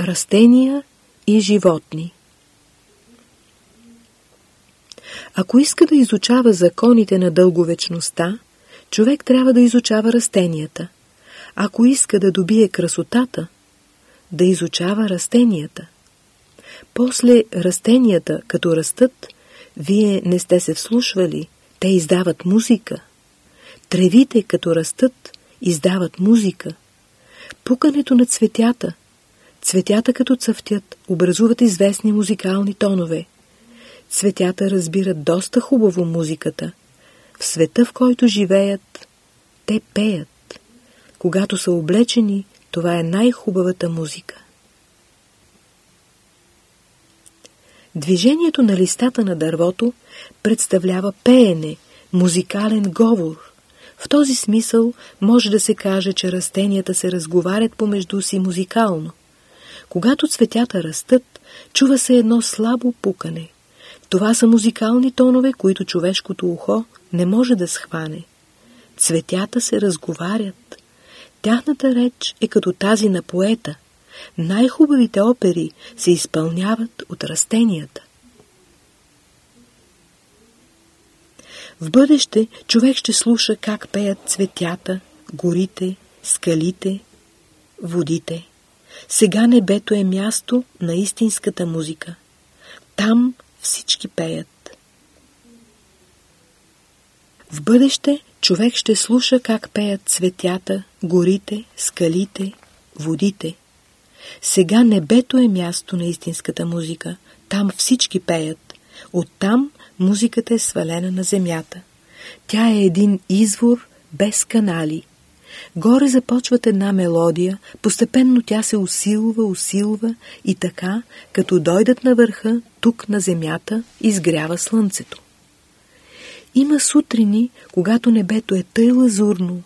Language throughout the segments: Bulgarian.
Растения и животни Ако иска да изучава законите на дълговечността, човек трябва да изучава растенията. Ако иска да добие красотата, да изучава растенията. После растенията, като растат, вие не сте се вслушвали, те издават музика. Тревите, като растат, издават музика. Пукането на цветята. Цветята, като цъфтят, образуват известни музикални тонове. Цветята разбират доста хубаво музиката. В света, в който живеят, те пеят. Когато са облечени, това е най-хубавата музика. Движението на листата на дървото представлява пеене, музикален говор. В този смисъл може да се каже, че растенията се разговарят помежду си музикално. Когато цветята растат, чува се едно слабо пукане. Това са музикални тонове, които човешкото ухо не може да схване. Цветята се разговарят. Тяхната реч е като тази на поета. Най-хубавите опери се изпълняват от растенията. В бъдеще човек ще слуша как пеят цветята, горите, скалите, водите. Сега небето е място на истинската музика. Там всички пеят. В бъдеще човек ще слуша как пеят цветята, горите, скалите, водите. Сега небето е място на истинската музика. Там всички пеят. Оттам музиката е свалена на земята. Тя е един извор без канали. Горе започват една мелодия, постепенно тя се усилва, усилва и така, като дойдат на върха, тук на земята, изгрява слънцето. Има сутрини, когато небето е тъй лазурно,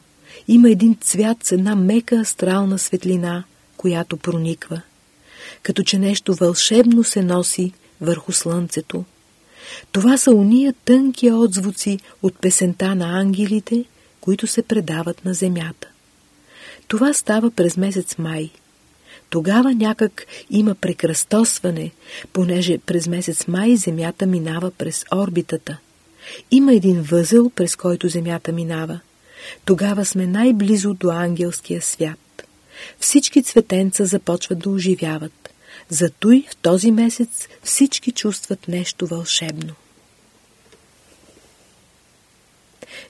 има един цвят с една мека астрална светлина, която прониква, като че нещо вълшебно се носи върху слънцето. Това са уния тънки отзвуци от песента на ангелите, които се предават на земята. Това става през месец май. Тогава някак има прекръстосване, понеже през месец май Земята минава през орбитата. Има един възел, през който Земята минава. Тогава сме най-близо до ангелския свят. Всички цветенца започват да оживяват. Зато и в този месец всички чувстват нещо вълшебно.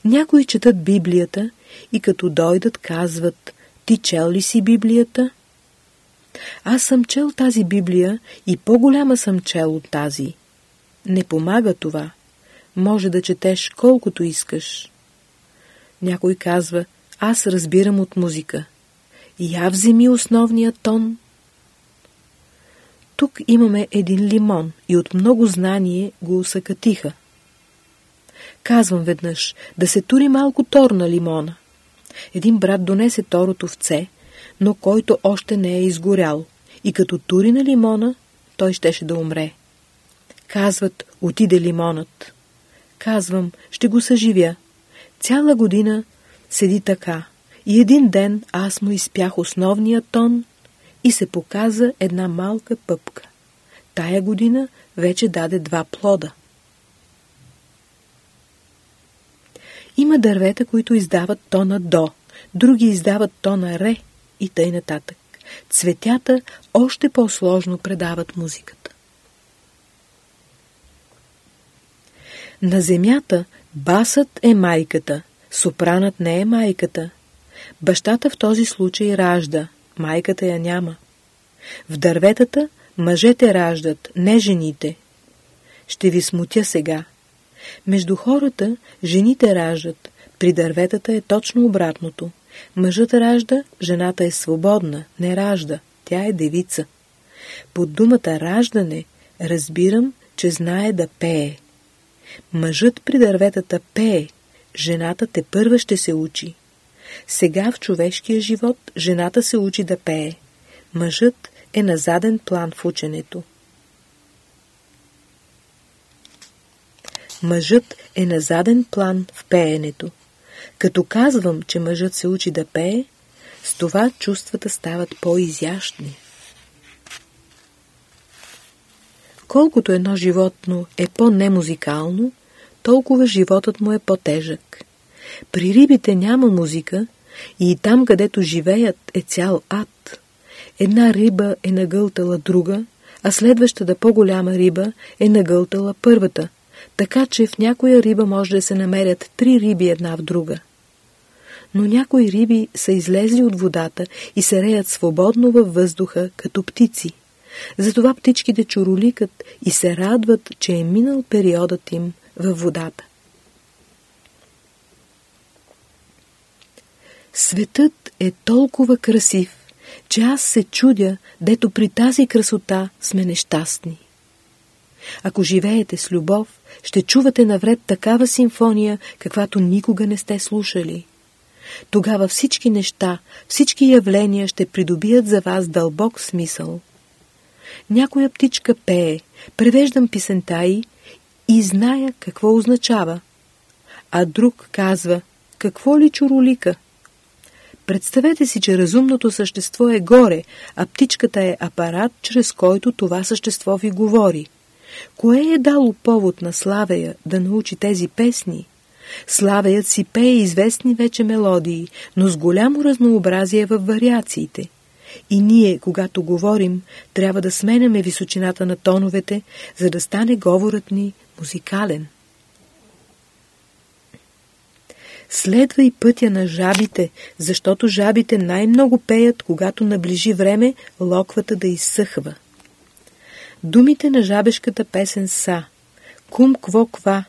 Някои четат Библията и като дойдат казват «Ти чел ли си Библията?» Аз съм чел тази Библия и по-голяма съм чел от тази. Не помага това. Може да четеш колкото искаш. Някой казва, аз разбирам от музика. Я вземи основния тон. Тук имаме един лимон и от много знание го усъкатиха. Казвам веднъж, да се тури малко тор на лимона. Един брат донесе тор от овце, но който още не е изгорял, и като тури на лимона, той щеше да умре. Казват, отиде лимонът. Казвам, ще го съживя. Цяла година седи така. И един ден аз му изпях основния тон и се показа една малка пъпка. Тая година вече даде два плода. Има дървета, които издават тона до, други издават тона ре и тъй нататък. Цветята още по-сложно предават музиката. На земята басът е майката, сопранът не е майката. Бащата в този случай ражда, майката я няма. В дърветата мъжете раждат, не жените. Ще ви смутя сега. Между хората жените раждат, при дърветата е точно обратното. Мъжът ражда, жената е свободна, не ражда, тя е девица. Под думата раждане разбирам, че знае да пее. Мъжът при дърветата пее, жената те първа ще се учи. Сега в човешкия живот жената се учи да пее. Мъжът е на заден план в ученето. Мъжът е на заден план в пеенето. Като казвам, че мъжът се учи да пее, с това чувствата стават по-изящни. Колкото едно животно е по-немузикално, толкова животът му е по-тежък. При рибите няма музика и там, където живеят, е цял ад. Една риба е нагълтала друга, а следващата по-голяма риба е нагълтала първата, така че в някоя риба може да се намерят три риби една в друга. Но някои риби са излезли от водата и се реят свободно във въздуха, като птици. Затова птичките чуроликат и се радват, че е минал периодът им във водата. Светът е толкова красив, че аз се чудя, дето при тази красота сме нещастни. Ако живеете с любов, ще чувате навред такава симфония, каквато никога не сте слушали. Тогава всички неща, всички явления ще придобият за вас дълбок смисъл. Някоя птичка пее, превеждам писента й и зная какво означава. А друг казва, какво ли чуролика? Представете си, че разумното същество е горе, а птичката е апарат, чрез който това същество ви говори. Кое е дало повод на Славея да научи тези песни? Славеят си пее известни вече мелодии, но с голямо разнообразие във вариациите. И ние, когато говорим, трябва да сменяме височината на тоновете, за да стане говорът ни музикален. Следва и пътя на жабите, защото жабите най-много пеят, когато наближи време локвата да изсъхва. Думите на жабешката песен са «Кум кво ква»,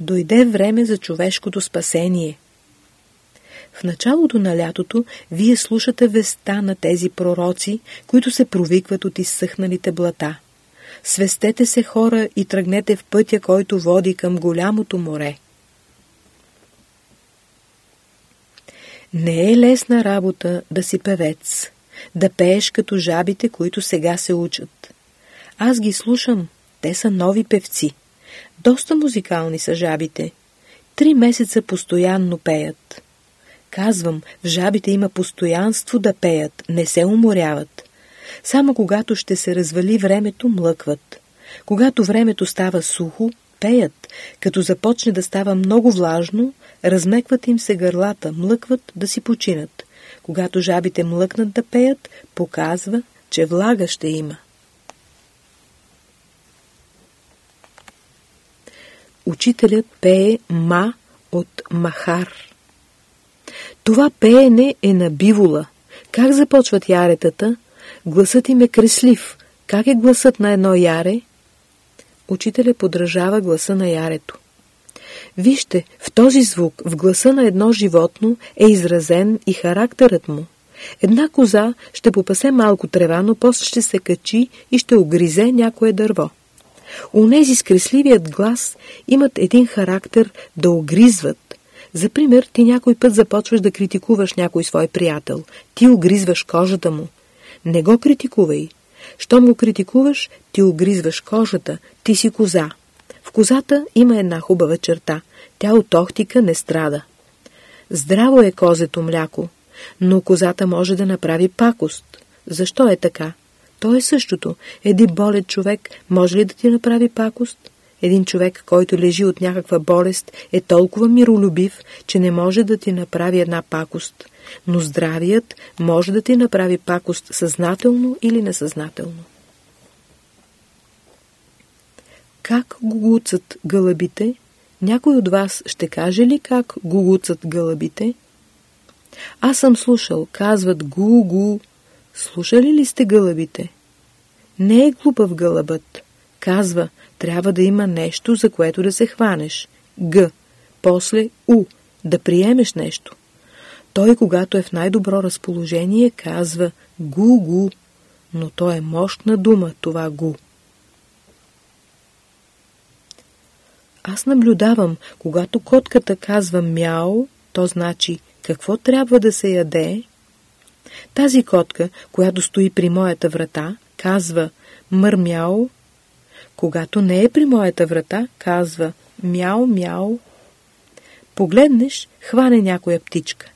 «Дойде време за човешкото спасение». В началото на лятото вие слушате веста на тези пророци, които се провикват от изсъхналите блата. Свестете се хора и тръгнете в пътя, който води към голямото море. Не е лесна работа да си певец, да пееш като жабите, които сега се учат. Аз ги слушам, те са нови певци. Доста музикални са жабите. Три месеца постоянно пеят. Казвам, в жабите има постоянство да пеят, не се уморяват. Само когато ще се развали времето, млъкват. Когато времето става сухо, пеят. Като започне да става много влажно, размекват им се гърлата, млъкват да си починат. Когато жабите млъкнат да пеят, показва, че влага ще има. Учителят пее ма от махар. Това пеене е на бивола. Как започват яретата? Гласът им е креслив. Как е гласът на едно яре? Учителя подражава гласа на ярето. Вижте, в този звук, в гласа на едно животно е изразен и характерът му. Една коза ще попасе малко трева, но после ще се качи и ще огризе някое дърво. Унези с кресливият глас имат един характер да огризват. За пример, ти някой път започваш да критикуваш някой свой приятел. Ти огризваш кожата му. Не го критикувай. Щом го критикуваш, ти огризваш кожата, ти си коза. В козата има една хубава черта. Тя от охтика не страда. Здраво е козето мляко, но козата може да направи пакост. Защо е така? То е същото. Един болен човек може ли да ти направи пакост? Един човек, който лежи от някаква болест, е толкова миролюбив, че не може да ти направи една пакост. Но здравият може да ти направи пакост съзнателно или несъзнателно. Как гугуцат гълъбите? Някой от вас ще каже ли как гугуцат гълъбите? Аз съм слушал, казват гу-гу. Слушали ли сте гълъбите? Не е глупав гълъбът. Казва, трябва да има нещо, за което да се хванеш. Г. После У. Да приемеш нещо. Той, когато е в най-добро разположение, казва гу-гу, но то е мощна дума, това гу. Аз наблюдавам, когато котката казва мяо, то значи какво трябва да се яде. Тази котка, която стои при моята врата, казва мърмяо. Когато не е при моята врата, казва мяо-мяо. Погледнеш, хване някоя птичка.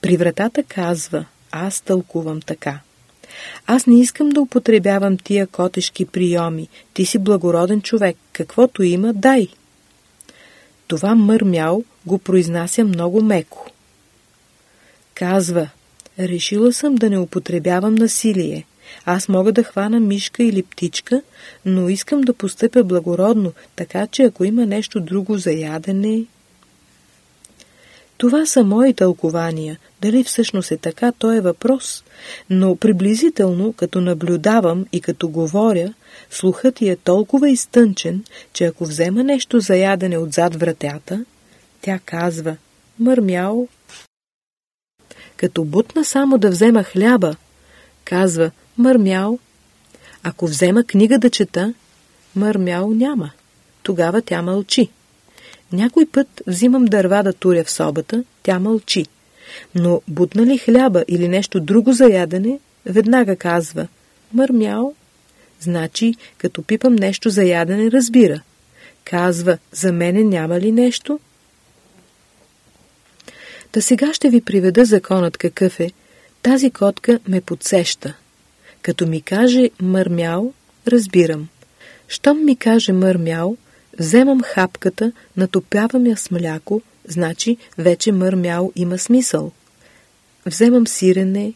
При вратата казва, аз тълкувам така. Аз не искам да употребявам тия котешки приеми. Ти си благороден човек. Каквото има, дай. Това мърмял го произнася много меко. Казва, решила съм да не употребявам насилие. Аз мога да хвана мишка или птичка, но искам да постъпя благородно, така че ако има нещо друго за ядене... Това са мои тълкования. Дали всъщност е така, то е въпрос. Но приблизително, като наблюдавам и като говоря, слухът ти е толкова изтънчен, че ако взема нещо за ядене отзад вратята, тя казва «Мърмял». Като бутна само да взема хляба, казва Мърмял. Ако взема книга да чета, мърмял няма. Тогава тя мълчи. Някой път взимам дърва да туря в собата, тя мълчи. Но бутна ли хляба или нещо друго за ядене, веднага казва Мърмял. Значи, като пипам нещо за ядене, разбира. Казва, за мене няма ли нещо? Та сега ще ви приведа законът какъв е. Тази котка ме подсеща. Като ми каже мърмял, разбирам. Щом ми каже мърмял, вземам хапката, натопявам я с мляко, значи вече мърмял има смисъл. Вземам сирене,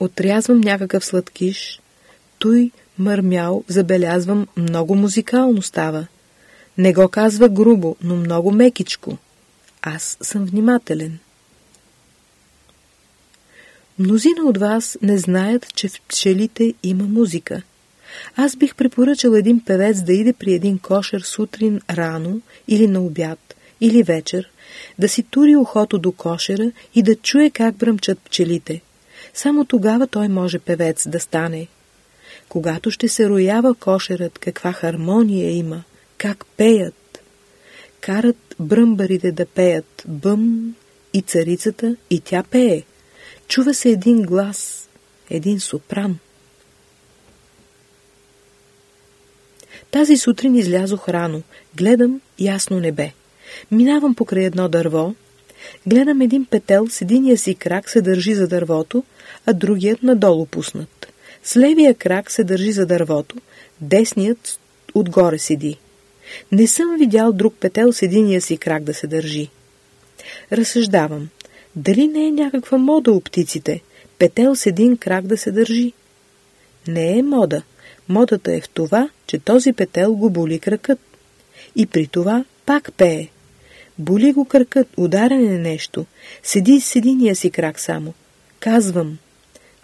отрязвам някакъв сладкиш, той мърмял, забелязвам, много музикално става. Не го казва грубо, но много мекичко. Аз съм внимателен. Мнозина от вас не знаят, че в пчелите има музика. Аз бих препоръчал един певец да иде при един кошер сутрин рано или на обяд или вечер, да си тури ухото до кошера и да чуе как бръмчат пчелите. Само тогава той може певец да стане. Когато ще се роява кошерът, каква хармония има, как пеят. Карат бръмбарите да пеят бъм и царицата и тя пее. Чува се един глас, един сопран. Тази сутрин излязох рано, гледам ясно небе. Минавам покрай едно дърво, гледам един петел с единия си крак се държи за дървото, а другият надолу пуснат. С левия крак се държи за дървото, десният отгоре седи. Не съм видял друг петел с единия си крак да се държи. Разсъждавам. Дали не е някаква мода у птиците? Петел с един крак да се държи. Не е мода. Модата е в това, че този петел го боли кракът. И при това пак пее. Боли го кракът, ударен е нещо. Седи с единия си крак само. Казвам.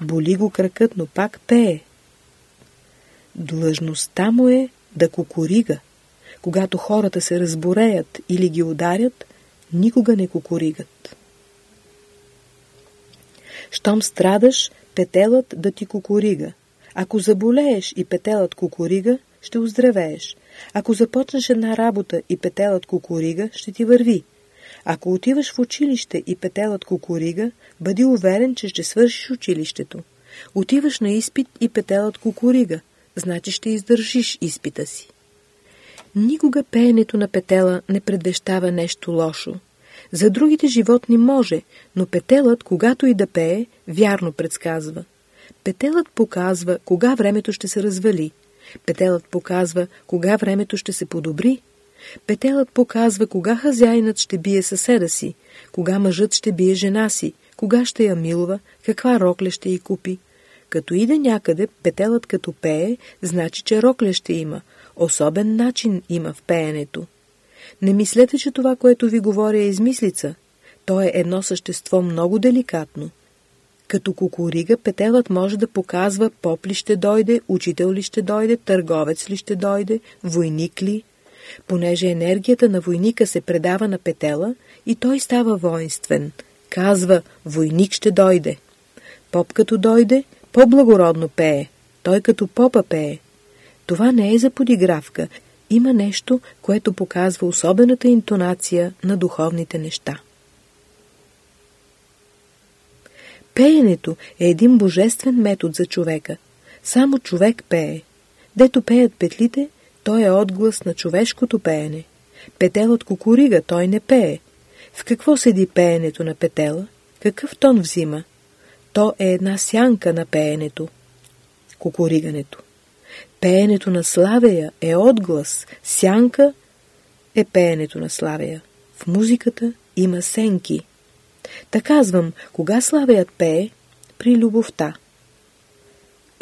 Боли го кракът, но пак пее. Длъжността му е да кукурига. Когато хората се разбореят или ги ударят, никога не кукуригат. Щом страдаш, петелът да ти кукурига. Ако заболееш и петелът кукурига, ще оздравееш. Ако започнеш една работа и петелът кукурига, ще ти върви. Ако отиваш в училище и петелът кукурига, бъди уверен, че ще свършиш училището. Отиваш на изпит и петелът кукурига, значи ще издържиш изпита си. Никога пеенето на петела не предвещава нещо лошо. За другите животни може, но петелът, когато и да пее, вярно предсказва. Петелът показва кога времето ще се развали. Петелът показва кога времето ще се подобри. Петелът показва кога хазяинът ще бие съседа си, кога мъжът ще бие жена си, кога ще я милва, каква рокля ще й купи. Като иде някъде, петелът като пее, значи, че рокля ще има. Особен начин има в пеенето. Не мислете, че това, което ви говоря е измислица. То е едно същество много деликатно. Като кукурига, петелът може да показва поп ли ще дойде, учител ли ще дойде, търговец ли ще дойде, войник ли. Понеже енергията на войника се предава на петела и той става воинствен. Казва, войник ще дойде. Поп като дойде, по-благородно пее. Той като попа пее. Това не е за подигравка, има нещо, което показва особената интонация на духовните неща. Пеенето е един божествен метод за човека. Само човек пее. Дето пеят петлите, той е отглас на човешкото пеене. Петелът кукурига, той не пее. В какво седи пеенето на петела? Какъв тон взима? То е една сянка на пеенето – кукуригането. Пеенето на Славея е отглас, сянка е пеенето на Славея. В музиката има сенки. Та казвам, кога Славеят пее? При любовта.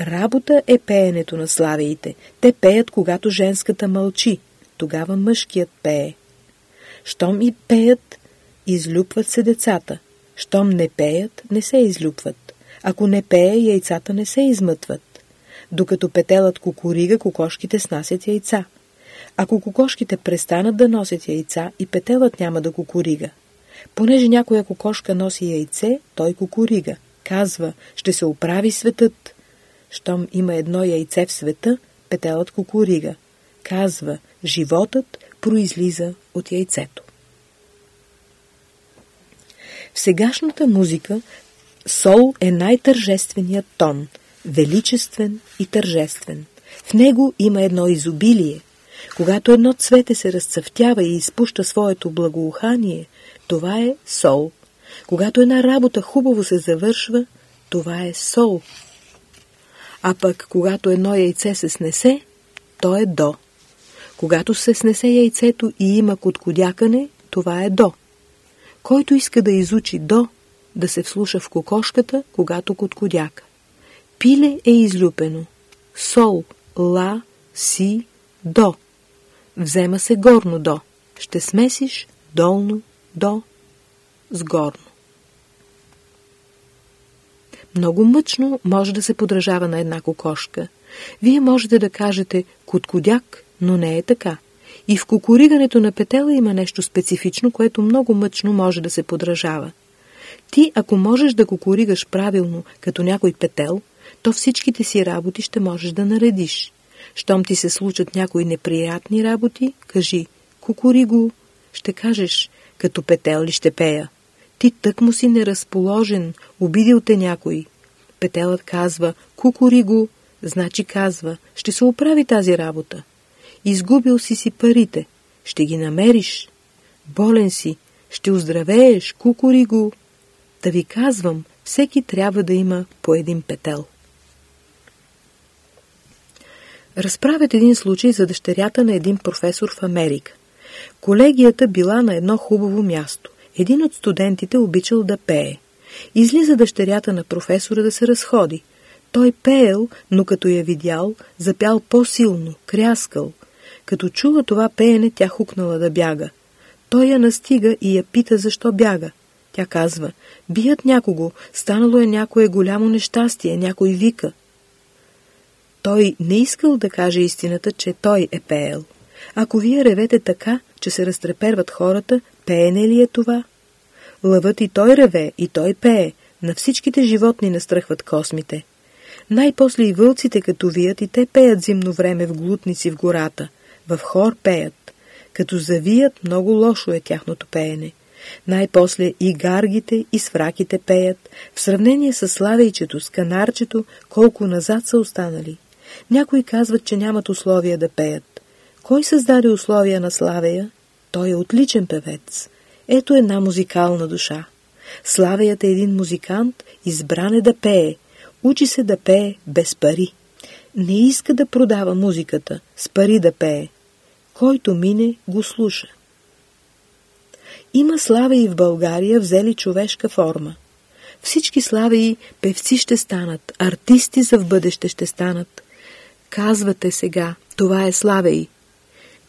Работа е пеенето на славеите. Те пеят, когато женската мълчи. Тогава мъжкият пее. Щом и пеят, излюпват се децата. Щом не пеят, не се излюпват. Ако не пее, яйцата не се измътват. Докато петелът кукурига, кокошките снасят яйца. Ако кокошките престанат да носят яйца, и петелът няма да кукурига. Понеже някоя кокошка носи яйце, той кукурига. Казва, ще се оправи светът. Щом има едно яйце в света, петелът кукурига. Казва, животът произлиза от яйцето. В сегашната музика сол е най-тържественият тон, величествен и тържествен. В него има едно изобилие. Когато едно цвете се разцъфтява и изпуща своето благоухание, това е сол. Когато една работа хубаво се завършва, това е сол. А пък, когато едно яйце се снесе, то е до. Когато се снесе яйцето и има коткодякане, това е до. Който иска да изучи до, да се вслуша в кокошката, когато коткодяка. Пиле е излюпено. Сол, ла, си, до. Взема се горно до. Ще смесиш долно до с горно. Много мъчно може да се подражава на една кокошка. Вие можете да кажете «коткодяк», но не е така. И в кукуригането на петела има нещо специфично, което много мъчно може да се подражава. Ти, ако можеш да кукуригаш правилно, като някой петел, то всичките си работи ще можеш да наредиш. Щом ти се случат някои неприятни работи, кажи «кукуриго», ще кажеш «като петел ли ще пея». Ти тък му си неразположен, обидил те някой. Петелът казва «кукуриго», значи казва «ще се оправи тази работа». Изгубил си си парите, ще ги намериш. Болен си, ще оздравееш, кукуриго. Да ви казвам, всеки трябва да има по един петел. Разправят един случай за дъщерята на един професор в Америка. Колегията била на едно хубаво място. Един от студентите обичал да пее. Излиза дъщерята на професора да се разходи. Той пеел, но като я видял, запял по-силно, кряскал. Като чула това пеене, тя хукнала да бяга. Той я настига и я пита защо бяга. Тя казва, бият някого, станало е някое голямо нещастие, някой вика. Той не искал да каже истината, че той е пеел. Ако вие ревете така, че се разтреперват хората, пеене ли е това? Лъвът и той реве, и той пее. На всичките животни настръхват космите. Най-после и вълците, като вият, и те пеят зимно време в глутници в гората. В хор пеят. Като завият, много лошо е тяхното пеене. Най-после и гаргите, и свраките пеят. В сравнение с славейчето, с канарчето, колко назад са останали. Някои казват, че нямат условия да пеят. Кой създаде условия на Славея? Той е отличен певец. Ето една музикална душа. Славеят е един музикант, избран е да пее. Учи се да пее без пари. Не иска да продава музиката, с пари да пее. Който мине, го слуша. Има слава и в България взели човешка форма. Всички слави певци ще станат, артисти за в бъдеще ще станат. Казвате сега, това е славей.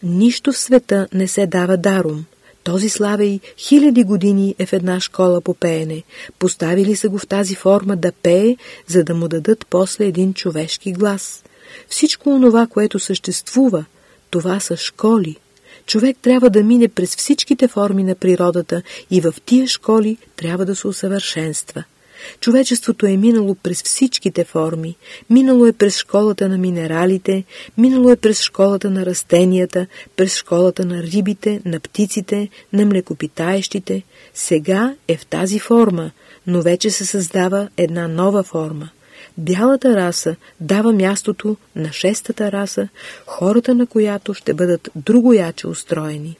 Нищо в света не се дава даром. Този славей хиляди години е в една школа по пеене. Поставили са го в тази форма да пее, за да му дадат после един човешки глас. Всичко онова, което съществува, това са школи. Човек трябва да мине през всичките форми на природата и в тия школи трябва да се усъвършенства. Човечеството е минало през всичките форми. Минало е през школата на минералите, минало е през школата на растенията, през школата на рибите, на птиците, на млекопитаещите. Сега е в тази форма, но вече се създава една нова форма. Бялата раса дава мястото на шестата раса, хората на която ще бъдат другояче устроени.